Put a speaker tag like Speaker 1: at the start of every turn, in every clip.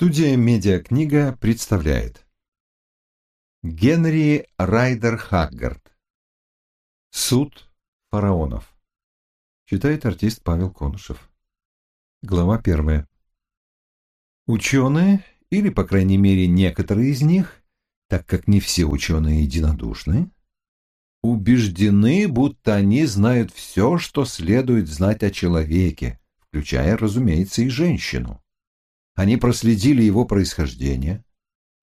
Speaker 1: Студия «Медиакнига» представляет. Генри Райдер Хаггард. Суд фараонов Читает артист Павел Конышев. Глава первая. Ученые, или, по крайней мере, некоторые из них, так как не все ученые единодушны, убеждены, будто они знают все, что следует знать о человеке, включая, разумеется, и женщину. Они проследили его происхождение,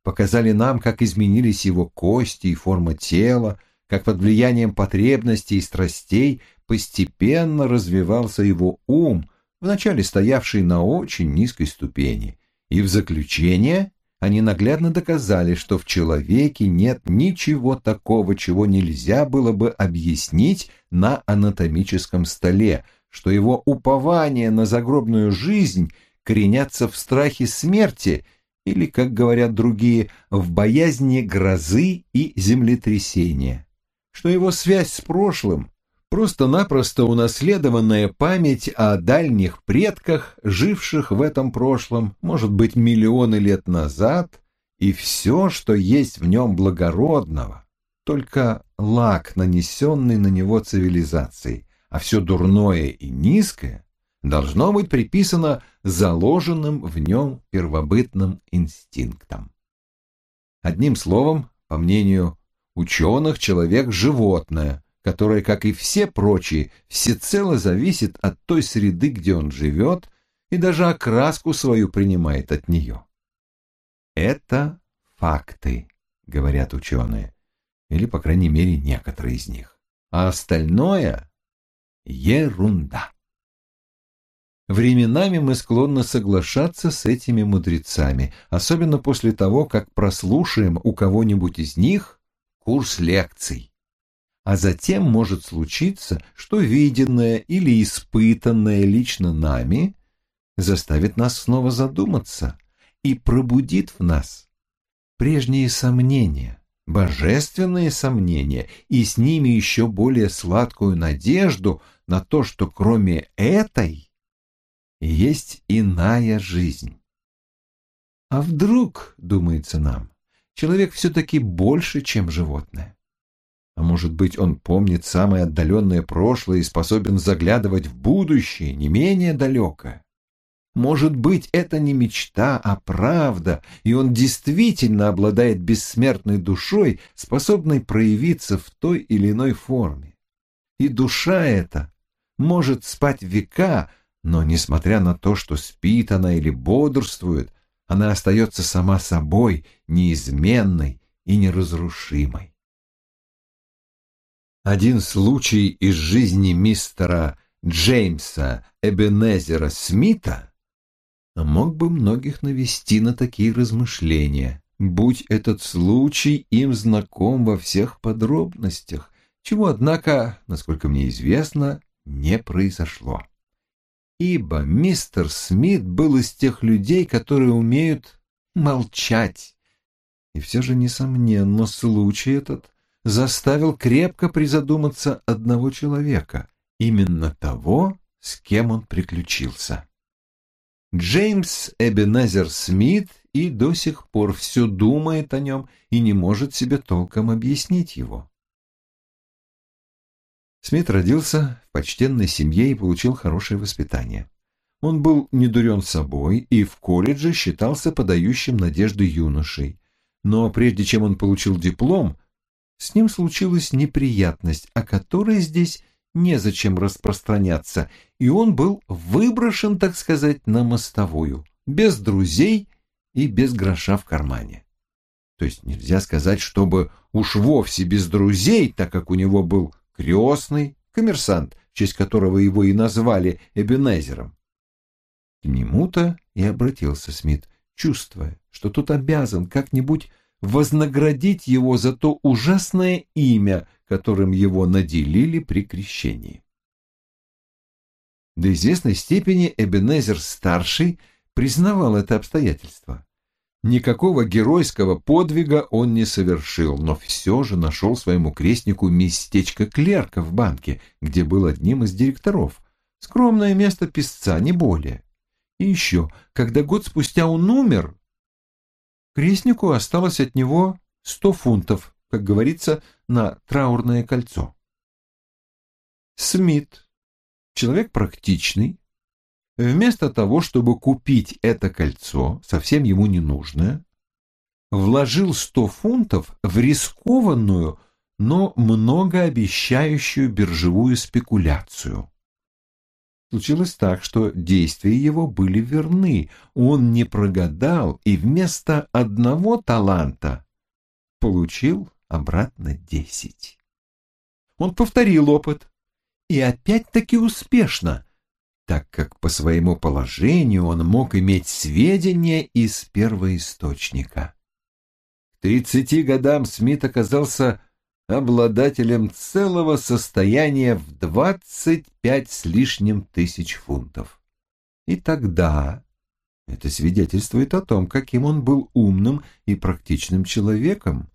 Speaker 1: показали нам, как изменились его кости и форма тела, как под влиянием потребностей и страстей постепенно развивался его ум, вначале стоявший на очень низкой ступени, и в заключение они наглядно доказали, что в человеке нет ничего такого, чего нельзя было бы объяснить на анатомическом столе, что его упование на загробную жизнь коренятся в страхе смерти или, как говорят другие, в боязни грозы и землетрясения, что его связь с прошлым просто-напросто унаследованная память о дальних предках, живших в этом прошлом, может быть, миллионы лет назад, и все, что есть в нем благородного, только лак, нанесенный на него цивилизацией, а все дурное и низкое должно быть приписано заложенным в нем первобытным инстинктам. Одним словом, по мнению ученых, человек – животное, которое, как и все прочие, всецело зависит от той среды, где он живет, и даже окраску свою принимает от нее. Это факты, говорят ученые, или, по крайней мере, некоторые из них. А остальное – ерунда. Временами мы склонны соглашаться с этими мудрецами, особенно после того, как прослушаем у кого-нибудь из них курс лекций. А затем может случиться, что виденное или испытанное лично нами заставит нас снова задуматься и пробудит в нас прежние сомнения, божественные сомнения, и с ними еще более сладкую надежду на то, что кроме этой есть иная жизнь. А вдруг, думается нам, человек все-таки больше, чем животное? А может быть, он помнит самое отдаленное прошлое и способен заглядывать в будущее, не менее далекое? Может быть, это не мечта, а правда, и он действительно обладает бессмертной душой, способной проявиться в той или иной форме. И душа эта может спать века, но, несмотря на то, что спит она или бодрствует, она остается сама собой, неизменной и неразрушимой. Один случай из жизни мистера Джеймса Эбенезера Смита мог бы многих навести на такие размышления, будь этот случай им знаком во всех подробностях, чего, однако, насколько мне известно, не произошло ибо мистер Смит был из тех людей, которые умеют молчать. И все же, несомненно, случай этот заставил крепко призадуматься одного человека, именно того, с кем он приключился. Джеймс Эбенезер Смит и до сих пор все думает о нем и не может себе толком объяснить его. Смит родился в почтенной семье и получил хорошее воспитание. Он был недурен собой и в колледже считался подающим надежды юношей. Но прежде чем он получил диплом, с ним случилась неприятность, о которой здесь незачем распространяться, и он был выброшен, так сказать, на мостовую, без друзей и без гроша в кармане. То есть нельзя сказать, чтобы уж вовсе без друзей, так как у него был крестный, коммерсант, в честь которого его и назвали Эбенезером. К нему-то и обратился Смит, чувствуя, что тут обязан как-нибудь вознаградить его за то ужасное имя, которым его наделили при крещении. До известной степени Эбенезер-старший признавал это обстоятельство. Никакого геройского подвига он не совершил, но все же нашел своему крестнику местечко клерка в банке, где был одним из директоров. Скромное место писца, не более. И еще, когда год спустя он умер, Крестнику осталось от него сто фунтов, как говорится, на траурное кольцо. Смит, человек практичный, вместо того, чтобы купить это кольцо, совсем ему не нужное, вложил сто фунтов в рискованную, но многообещающую биржевую спекуляцию. Случилось так, что действия его были верны, он не прогадал и вместо одного таланта получил обратно десять. Он повторил опыт, и опять-таки успешно, так как по своему положению он мог иметь сведения из первоисточника. К тридцати годам Смит оказался обладателем целого состояния в двадцать пять с лишним тысяч фунтов. И тогда это свидетельствует о том, каким он был умным и практичным человеком.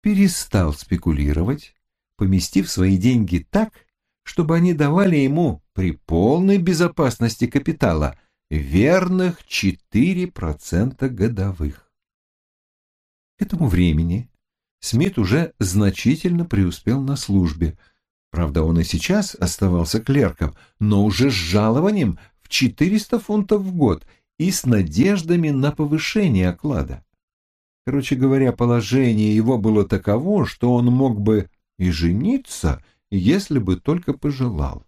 Speaker 1: Перестал спекулировать, поместив свои деньги так, чтобы они давали ему при полной безопасности капитала верных 4% годовых. К этому времени Смит уже значительно преуспел на службе. Правда, он и сейчас оставался клерком, но уже с жалованием в 400 фунтов в год и с надеждами на повышение оклада. Короче говоря, положение его было таково, что он мог бы и жениться, если бы только пожелал.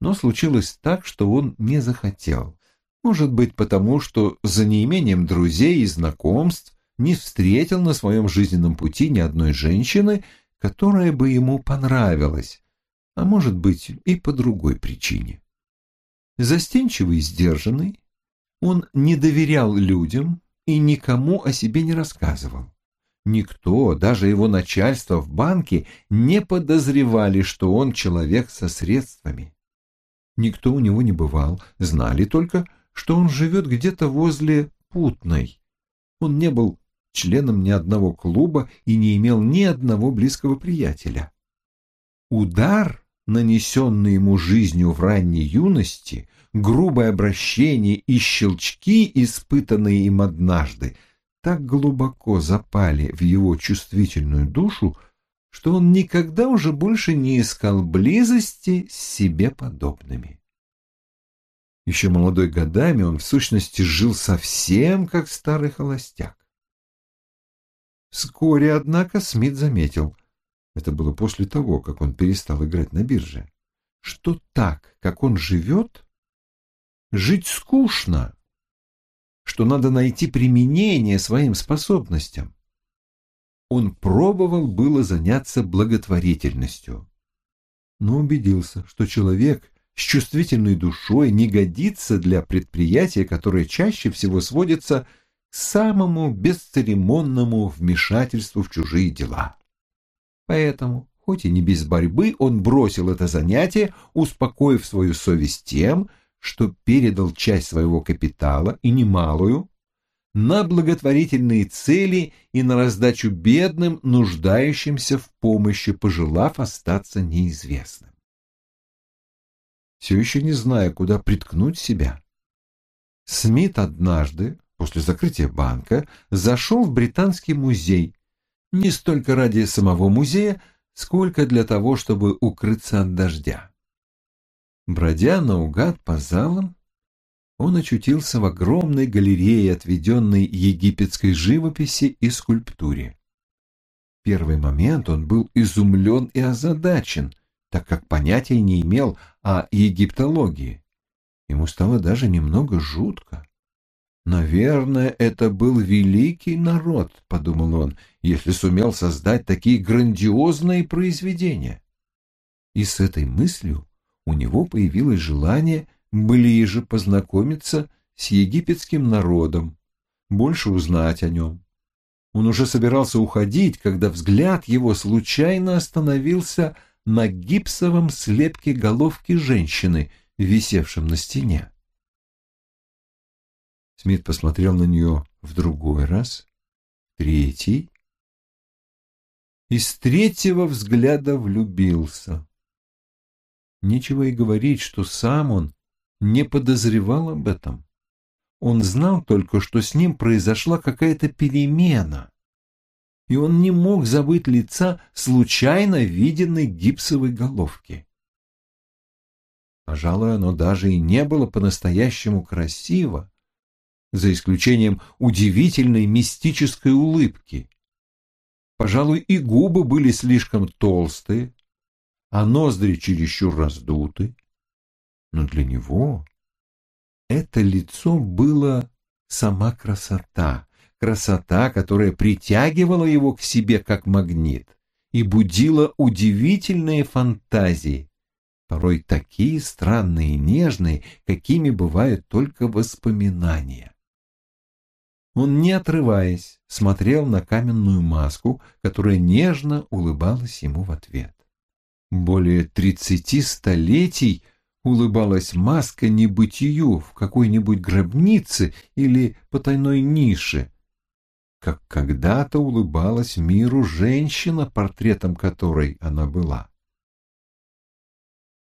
Speaker 1: Но случилось так, что он не захотел. Может быть, потому что за неимением друзей и знакомств не встретил на своем жизненном пути ни одной женщины, которая бы ему понравилась, а может быть и по другой причине. Застенчивый и сдержанный, он не доверял людям и никому о себе не рассказывал. Никто, даже его начальство в банке, не подозревали, что он человек со средствами. Никто у него не бывал, знали только, что он живет где-то возле Путной. Он не был членом ни одного клуба и не имел ни одного близкого приятеля. Удар, нанесенный ему жизнью в ранней юности, грубое обращение и щелчки, испытанные им однажды, так глубоко запали в его чувствительную душу, что он никогда уже больше не искал близости с себе подобными. Еще молодой годами он в сущности жил совсем как старый холостяк. Вскоре, однако, Смит заметил, это было после того, как он перестал играть на бирже, что так, как он живет, жить скучно, что надо найти применение своим способностям. Он пробовал было заняться благотворительностью, но убедился, что человек с чувствительной душой не годится для предприятия, которое чаще всего сводится самому бесцеремонному вмешательству в чужие дела. Поэтому, хоть и не без борьбы, он бросил это занятие, успокоив свою совесть тем, что передал часть своего капитала, и немалую, на благотворительные цели и на раздачу бедным, нуждающимся в помощи, пожелав остаться неизвестным. Все еще не зная, куда приткнуть себя, Смит однажды, после закрытия банка, зашел в Британский музей, не столько ради самого музея, сколько для того, чтобы укрыться от дождя. Бродя наугад по залам, он очутился в огромной галерее, отведенной египетской живописи и скульптуре. В первый момент он был изумлен и озадачен, так как понятия не имел о египтологии. Ему стало даже немного жутко. «Наверное, это был великий народ», — подумал он, «если сумел создать такие грандиозные произведения». И с этой мыслью у него появилось желание ближе познакомиться с египетским народом, больше узнать о нем. Он уже собирался уходить, когда взгляд его случайно остановился на гипсовом слепке головки женщины, висевшем на стене. Смит посмотрел на нее в другой раз, третий, и с третьего взгляда влюбился. Нечего и говорить, что сам он не подозревал об этом. Он знал только, что с ним произошла какая-то перемена, и он не мог забыть лица случайно виденной гипсовой головки. Пожалуй, оно даже и не было по-настоящему красиво, за исключением удивительной мистической улыбки. Пожалуй, и губы были слишком толстые, а ноздри чересчур раздуты. Но для него это лицо было сама красота, красота, которая притягивала его к себе как магнит и будила удивительные фантазии, порой такие странные и нежные, какими бывают только воспоминания. Он, не отрываясь, смотрел на каменную маску, которая нежно улыбалась ему в ответ. Более тридцати столетий улыбалась маска небытию в какой-нибудь гробнице или потайной нише, как когда-то улыбалась миру женщина, портретом которой она была.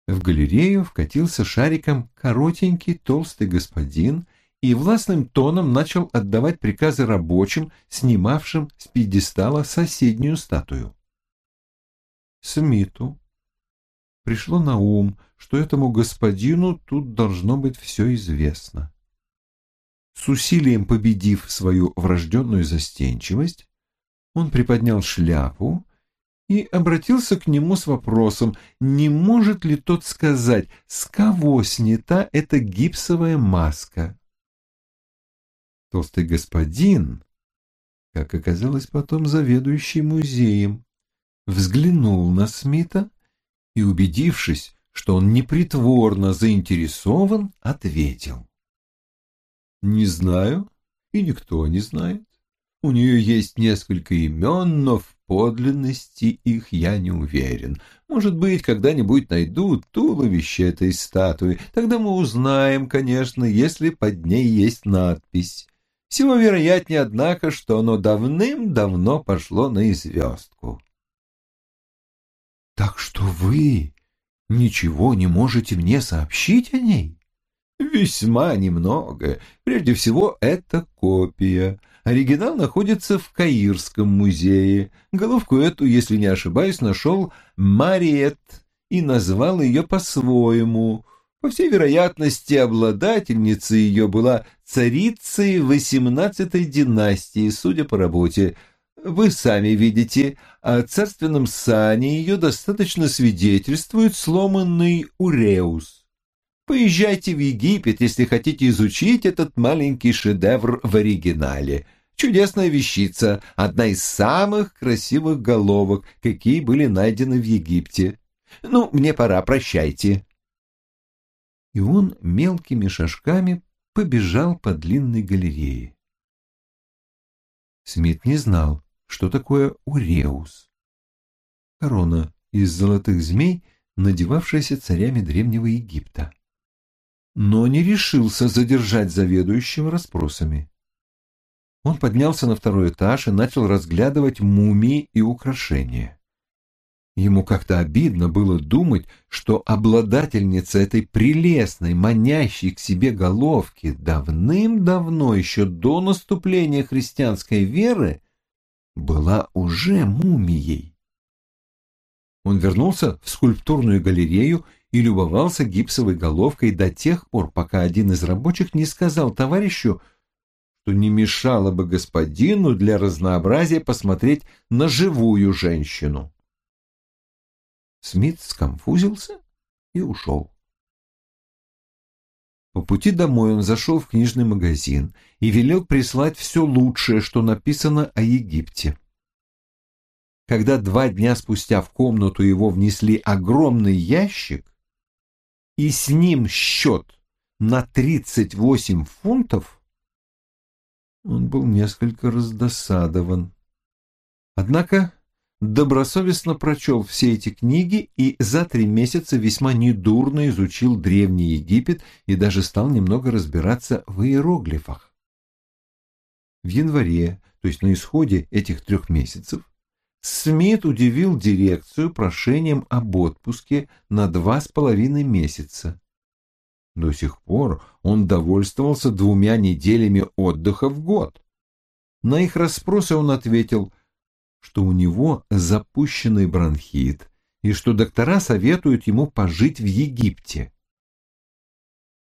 Speaker 1: В галерею вкатился шариком коротенький толстый господин и властным тоном начал отдавать приказы рабочим, снимавшим с пьедестала соседнюю статую. Смиту пришло на ум, что этому господину тут должно быть все известно. С усилием победив свою врожденную застенчивость, он приподнял шляпу и обратился к нему с вопросом, не может ли тот сказать, с кого снята эта гипсовая маска. Толстый господин, как оказалось потом заведующий музеем, взглянул на Смита и, убедившись, что он непритворно заинтересован, ответил. «Не знаю, и никто не знает. У нее есть несколько имен, но в подлинности их я не уверен. Может быть, когда-нибудь найдут туловище этой статуи. Тогда мы узнаем, конечно, если под ней есть надпись. Всего вероятнее, однако, что оно давным-давно пошло на известку. «Так что вы ничего не можете мне сообщить о ней?» «Весьма немного. Прежде всего, это копия. Оригинал находится в Каирском музее. Головку эту, если не ошибаюсь, нашел Мариет и назвал ее по-своему. По всей вероятности, обладательницей ее была царицей XVIII династии, судя по работе. Вы сами видите, о царственном сане ее достаточно свидетельствует сломанный уреус. Поезжайте в Египет, если хотите изучить этот маленький шедевр в оригинале. Чудесная вещица, одна из самых красивых головок, какие были найдены в Египте. Ну, мне пора, прощайте и он мелкими шажками побежал по длинной галерее. Смит не знал, что такое уреус. Корона из золотых змей, надевавшаяся царями Древнего Египта. Но не решился задержать заведующего расспросами. Он поднялся на второй этаж и начал разглядывать мумии и украшения. Ему как-то обидно было думать, что обладательница этой прелестной, манящей к себе головки давным-давно, еще до наступления христианской веры, была уже мумией. Он вернулся в скульптурную галерею и любовался гипсовой головкой до тех пор, пока один из рабочих не сказал товарищу, что не мешало бы господину для разнообразия посмотреть на живую женщину. Смит сконфузился и ушел. По пути домой он зашел в книжный магазин и велел прислать все лучшее, что написано о Египте. Когда два дня спустя в комнату его внесли огромный ящик и с ним счет на 38 фунтов, он был несколько раздосадован. Однако добросовестно прочел все эти книги и за три месяца весьма недурно изучил Древний Египет и даже стал немного разбираться в иероглифах. В январе, то есть на исходе этих трех месяцев, Смит удивил дирекцию прошением об отпуске на два с половиной месяца. До сих пор он довольствовался двумя неделями отдыха в год. На их расспросы он ответил, что у него запущенный бронхит и что доктора советуют ему пожить в Египте.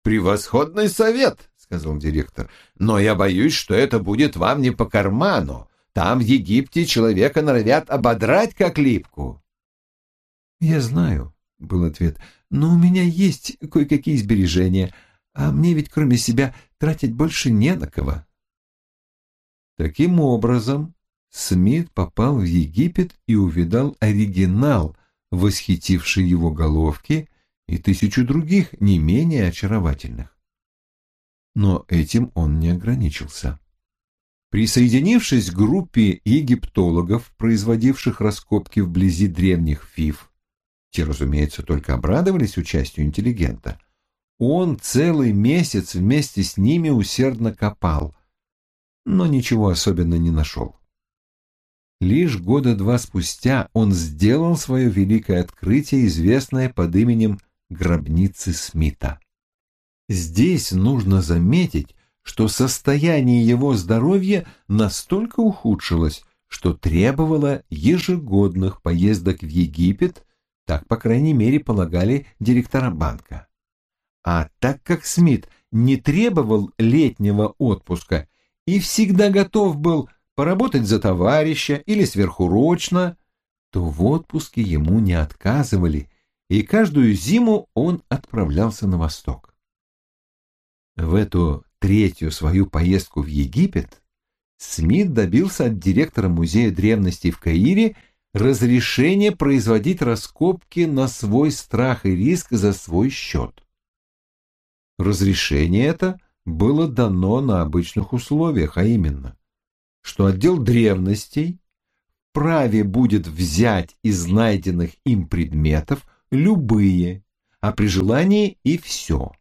Speaker 2: «Превосходный совет!» — сказал директор. «Но я боюсь, что это будет вам не по карману. Там, в Египте, человека норовят ободрать, как липку».
Speaker 1: «Я знаю», — был ответ, — «но у меня есть кое-какие сбережения, а мне ведь кроме себя тратить больше не на кого». Таким образом, Смит попал в Египет и увидал оригинал, восхитивший его головки, и тысячу других, не менее очаровательных. Но этим он не ограничился. Присоединившись к группе египтологов, производивших раскопки вблизи древних фиф, те, разумеется, только обрадовались участию интеллигента, он целый месяц вместе с ними усердно копал, но ничего особенно не нашел. Лишь года два спустя он сделал свое великое открытие, известное под именем гробницы Смита. Здесь нужно заметить, что состояние его здоровья настолько ухудшилось, что требовало ежегодных поездок в Египет, так, по крайней мере, полагали директора банка. А так как Смит не требовал летнего отпуска и всегда готов был поработать за товарища или сверхурочно, то в отпуске ему не отказывали, и каждую зиму он отправлялся на восток. В эту третью свою поездку в Египет Смит добился от директора Музея древностей в Каире разрешения производить раскопки на свой страх и риск за свой счет. Разрешение это было дано на обычных условиях, а именно, что отдел древностей праве будет взять из найденных им предметов любые, а при желании и все.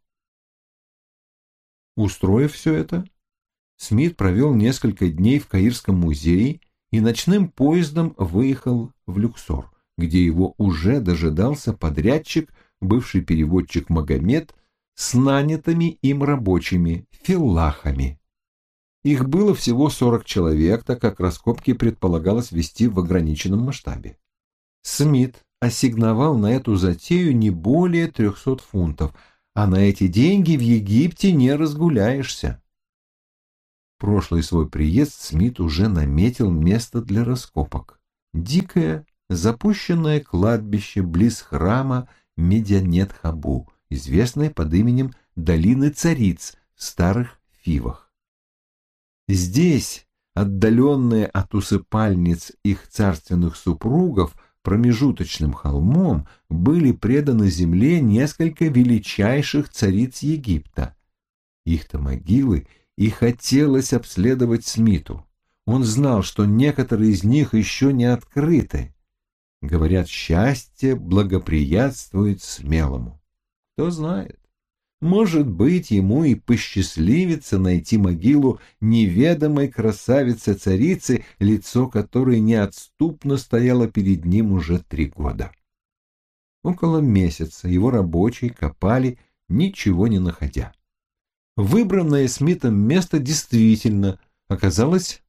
Speaker 1: Устроив все это, Смит провел несколько дней в Каирском музее и ночным поездом выехал в Люксор, где его уже дожидался подрядчик, бывший переводчик Магомед, с нанятыми им рабочими, филлахами. Их было всего 40 человек, так как раскопки предполагалось вести в ограниченном масштабе. Смит ассигновал на эту затею не более 300 фунтов, а на эти деньги в Египте не разгуляешься. Прошлый свой приезд Смит уже наметил место для раскопок. Дикое, запущенное кладбище близ храма Медианет-Хабу, известное под именем Долины Цариц в Старых Фивах. Здесь, отдаленные от усыпальниц их царственных супругов, промежуточным холмом были преданы земле несколько величайших цариц Египта. Их-то могилы и хотелось обследовать Смиту. Он знал, что некоторые из них еще не открыты. Говорят, счастье благоприятствует смелому. Кто знает? Может быть, ему и посчастливится найти могилу неведомой красавицы-царицы, лицо которой неотступно стояло перед ним уже три года. Около месяца его рабочие копали, ничего не находя. Выбранное Смитом место действительно оказалось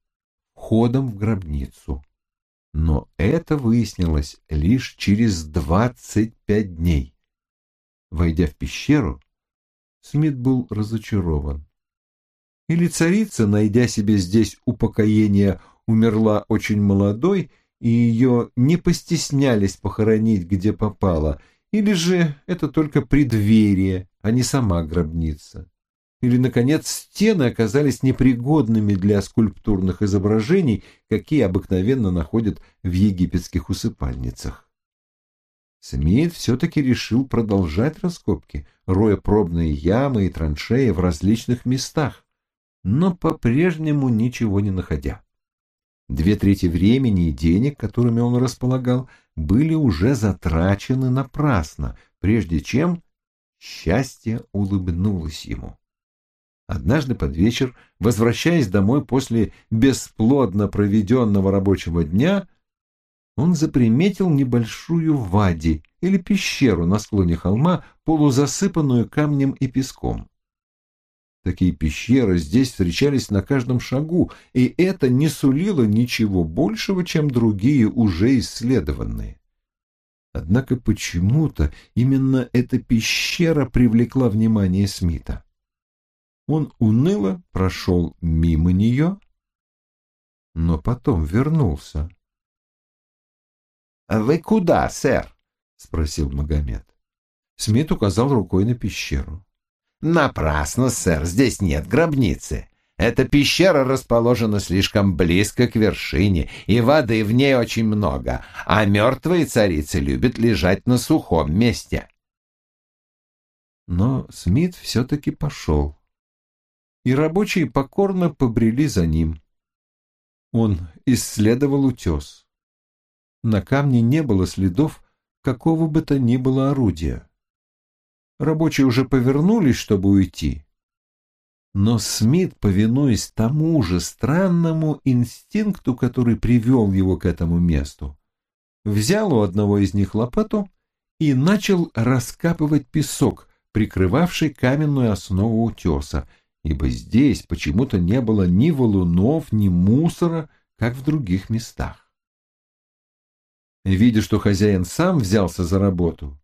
Speaker 1: входом в гробницу. Но это выяснилось лишь через двадцать пять дней. Войдя в пещеру, Смит был разочарован. Или царица, найдя себе здесь упокоение, умерла очень молодой, и ее не постеснялись похоронить, где попало, или же это только преддверие, а не сама гробница. Или, наконец, стены оказались непригодными для скульптурных изображений, какие обыкновенно находят в египетских усыпальницах. Смит все-таки решил продолжать раскопки, роя пробные ямы и траншеи в различных местах, но по-прежнему ничего не находя. Две трети времени и денег, которыми он располагал, были уже затрачены напрасно, прежде чем счастье улыбнулось ему. Однажды под вечер, возвращаясь домой после бесплодно проведенного рабочего дня, он заприметил небольшую вади или пещеру на склоне холма, полузасыпанную камнем и песком. Такие пещеры здесь встречались на каждом шагу, и это не сулило ничего большего, чем другие уже исследованные. Однако почему-то именно эта пещера привлекла внимание Смита. Он уныло прошел мимо нее, но потом вернулся.
Speaker 2: «А — Вы куда, сэр?
Speaker 1: — спросил Магомед. Смит указал рукой на пещеру.
Speaker 2: — Напрасно, сэр, здесь нет гробницы. Эта пещера расположена слишком близко к вершине, и воды в ней очень много, а мертвые царицы любят лежать на сухом месте.
Speaker 1: Но Смит все-таки пошел, и рабочие покорно побрели за ним. Он исследовал утес. На камне не было следов какого бы то ни было орудия. Рабочие уже повернулись, чтобы уйти, но Смит, повинуясь тому же странному инстинкту, который привел его к этому месту, взял у одного из них лопату и начал раскапывать песок, прикрывавший каменную основу утеса, ибо здесь почему-то не было ни валунов, ни мусора, как в других местах. Видя, что хозяин сам взялся за работу,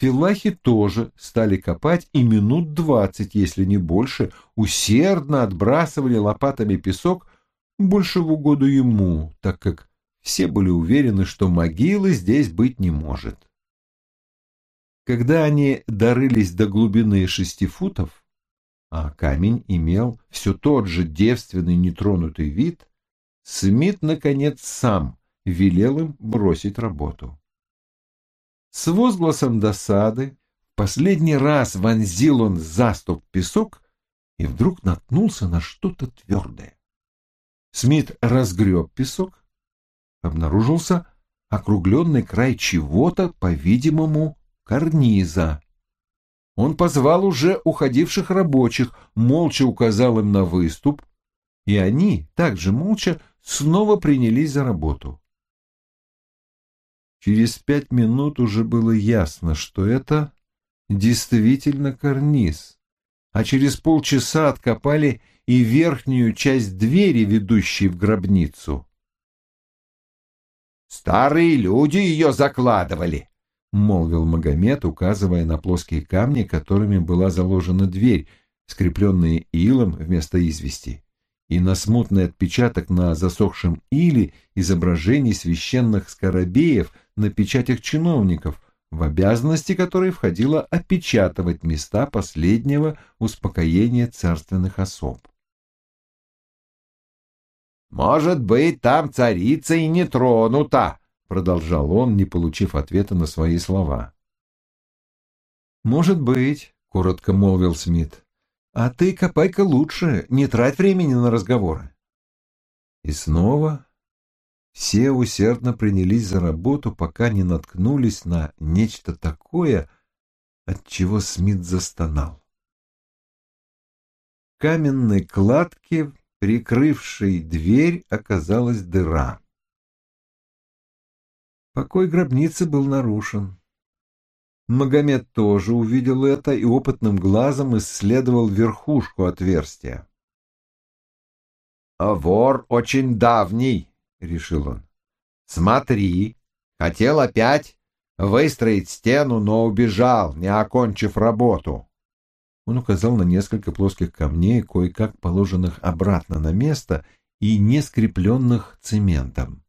Speaker 1: Филахи тоже стали копать и минут двадцать, если не больше, усердно отбрасывали лопатами песок больше в угоду ему, так как все были уверены, что могилы здесь быть не может. Когда они дорылись до глубины шести футов, а камень имел все тот же девственный нетронутый вид, Смит, наконец, сам велел им бросить работу. С возгласом досады последний раз вонзил он заступ песок и вдруг наткнулся на что-то твердое. Смит разгреб песок. Обнаружился округленный край чего-то, по-видимому, карниза. Он позвал уже уходивших рабочих, молча указал им на выступ, и они, также молча, снова принялись за работу. Через пять минут уже было ясно, что это действительно карниз, а через полчаса откопали и верхнюю часть двери, ведущей в гробницу.
Speaker 2: «Старые люди ее закладывали», —
Speaker 1: молвил Магомед, указывая на плоские камни, которыми была заложена дверь, скрепленные илом вместо извести и на смутный отпечаток на засохшем иле изображений священных скоробеев на печатях чиновников, в обязанности которой входило опечатывать места последнего успокоения царственных особ.
Speaker 2: «Может быть, там царица и не тронута», — продолжал он, не получив ответа на свои слова.
Speaker 1: «Может быть», — коротко молвил Смит. А ты копай-ка лучше, не трать времени на разговоры. И снова все усердно принялись за работу, пока не наткнулись на нечто такое, от чего Смит застонал. В каменной кладке, прикрывшей дверь, оказалась дыра. Покой гробницы был нарушен. Магомед тоже увидел это и опытным глазом исследовал верхушку отверстия.
Speaker 2: «А вор очень давний», — решил он. «Смотри, хотел опять выстроить стену, но убежал, не окончив работу».
Speaker 1: Он указал на несколько плоских камней, кое-как положенных обратно на место и не скрепленных цементом.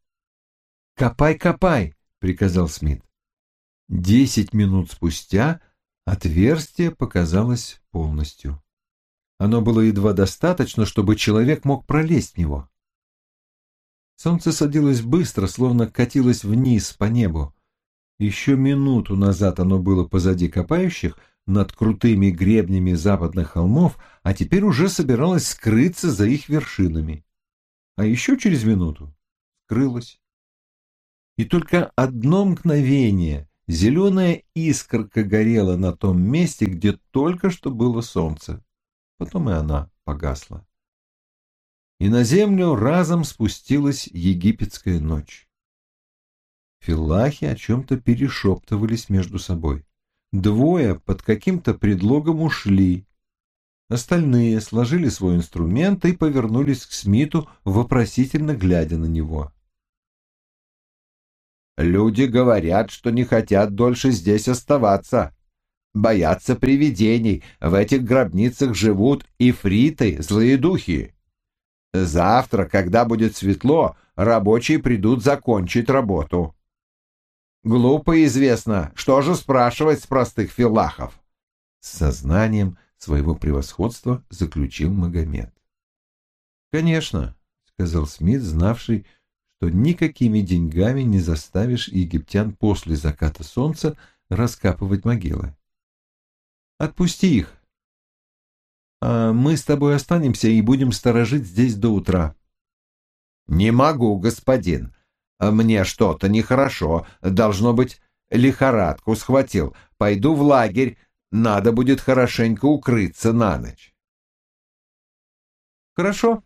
Speaker 1: «Копай, копай!» — приказал Смит. Десять минут спустя отверстие показалось полностью. Оно было едва достаточно, чтобы человек мог пролезть в него. Солнце садилось быстро, словно катилось вниз по небу. Еще минуту назад оно было позади копающих, над крутыми гребнями западных холмов, а теперь уже собиралось скрыться за их вершинами. А еще через минуту скрылось. И только одно мгновение Зеленая искорка горела на том месте, где только что было солнце. Потом и она погасла. И на землю разом спустилась египетская ночь. Филлахи о чем-то перешептывались между собой. Двое под каким-то предлогом ушли. Остальные сложили свой инструмент и повернулись к Смиту, вопросительно глядя на него.
Speaker 2: «Люди говорят, что не хотят дольше здесь оставаться. Боятся привидений. В этих гробницах живут ифриты, злые духи. Завтра, когда будет светло, рабочие придут закончить работу. Глупо известно, что же спрашивать с простых филахов?
Speaker 1: С сознанием своего превосходства заключил Магомед. «Конечно», — сказал Смит, знавший, что никакими деньгами не заставишь египтян после заката солнца раскапывать могилы. «Отпусти их, а мы с тобой останемся и будем сторожить здесь до утра».
Speaker 2: «Не могу, господин. «Мне что-то нехорошо. Должно быть, лихорадку схватил. Пойду в лагерь. Надо будет хорошенько укрыться на ночь».
Speaker 1: «Хорошо.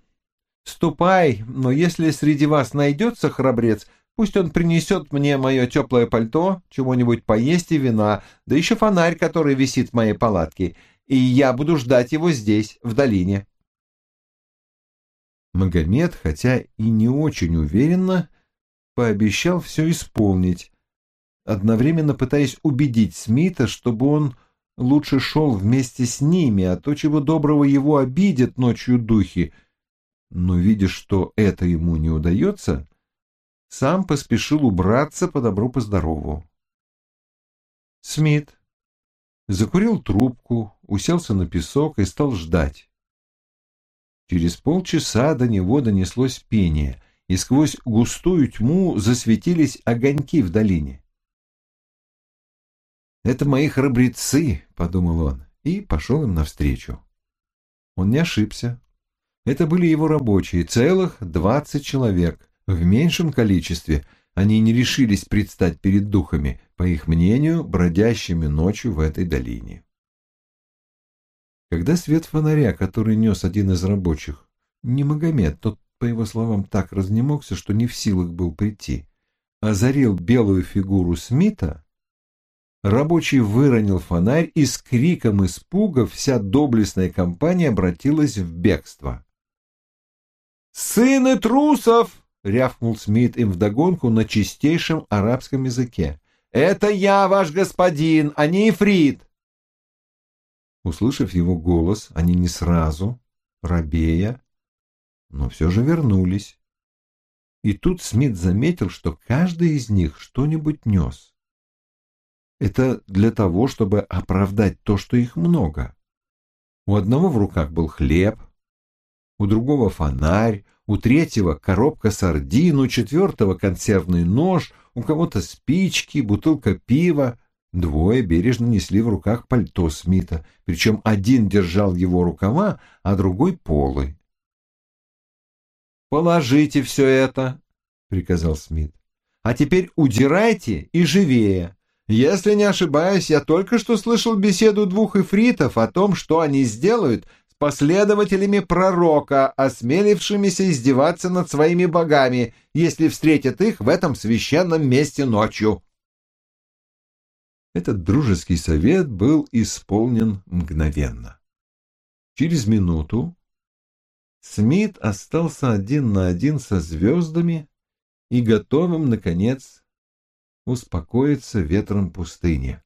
Speaker 1: Ступай, но если среди вас найдется храбрец, пусть он принесет мне мое теплое пальто, чего-нибудь поесть и вина, да еще фонарь, который висит в моей палатке, и я буду ждать его здесь, в долине». Магомед, хотя и не очень уверенно, пообещал все исполнить, одновременно пытаясь убедить Смита, чтобы он лучше шел вместе с ними, а то, чего доброго его обидят ночью духи. Но, видя, что это ему не удается, сам поспешил убраться по добру по здорову. Смит закурил трубку, уселся на песок и стал ждать. Через полчаса до него донеслось пение — и сквозь густую тьму засветились огоньки в долине. «Это мои храбрецы», — подумал он, и пошел им навстречу. Он не ошибся. Это были его рабочие, целых двадцать человек. В меньшем количестве они не решились предстать перед духами, по их мнению, бродящими ночью в этой долине. Когда свет фонаря, который нес один из рабочих, не Магомед, тот по его словам, так разнемогся, что не в силах был прийти, озарил белую фигуру Смита, рабочий выронил фонарь, и с криком испуга вся доблестная компания обратилась в бегство. «Сыны трусов!» — рявкнул Смит им вдогонку на чистейшем арабском языке. «Это я, ваш господин, а не Ифрит!» Услышав его голос, они не сразу, рабея, но все же вернулись. И тут Смит заметил, что каждый из них что-нибудь нес. Это для того, чтобы оправдать то, что их много. У одного в руках был хлеб, у другого фонарь, у третьего коробка сардин, у четвертого консервный нож, у кого-то спички, бутылка пива. Двое бережно несли в руках пальто Смита, причем один держал его рукава, а другой полы. «Положите все это», — приказал Смит. «А теперь удирайте и живее. Если не ошибаюсь, я только что слышал беседу двух эфритов о том, что они сделают последователями пророка, осмелившимися издеваться над своими богами, если встретят их в этом священном месте ночью». Этот дружеский совет был исполнен мгновенно. Через минуту Смит остался один на один со звездами и готовым, наконец, успокоиться ветром пустыни.